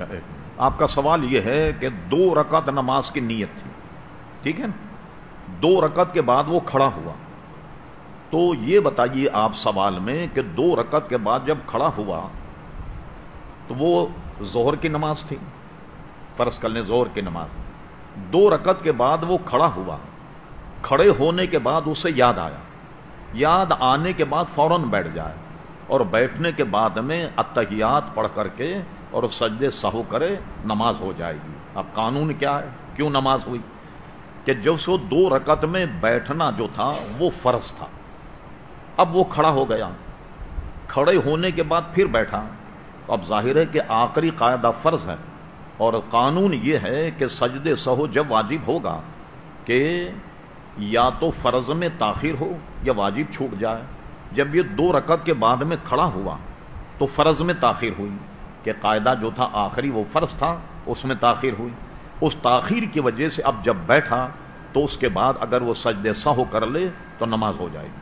اچھا ایک آپ کا سوال یہ ہے کہ دو رکعت نماز کی نیت تھی، ٹھیک ہے نا؟ دو رکعت کے بعد وہ کھڑا ہوا۔ تو یہ بتائیے آپ سوال میں کہ دو رکعت کے بعد جب کھڑا ہوا، تو وہ زہر کی نماز تھی، فرض کر لیں زہر کی نماز۔ دو رکعت کے بعد وہ کھڑا ہوا، کھڑے ہونے کے بعد اسے یاد آیا۔ یاد آنے کے بعد فوراً بیٹھ جائے۔ اور بیٹھنے کے بعد میں اتحیات پڑھ کر کے اور سجدے سہو کرے نماز ہو جائے گی۔ اب قانون کیا ہے؟ کیوں نماز ہوئی؟ کہ جب سو دو رکعت میں بیٹھنا جو تھا وہ فرض تھا۔ اب وہ کھڑا ہو گیا۔ کھڑے ہونے کے بعد پھر بیٹھا۔ اب ظاہر ہے کہ آخری قاعدہ فرض ہے۔ اور قانون یہ ہے کہ سجدے سہو جب واجب ہوگا کہ یا تو فرض میں تاخیر ہو یا واجب چھوٹ جائے۔ جب یہ دو رکعت کے بعد میں کھڑا ہوا تو فرض میں تاخیر ہوئی کہ قاعدہ جو تھا آخری وہ فرض تھا، اس میں تاخیر ہوئی۔ اس تاخیر کی وجہ سے اب جب بیٹھا تو اس کے بعد اگر وہ سجدے سہو کر لے تو نماز ہو جائے گی۔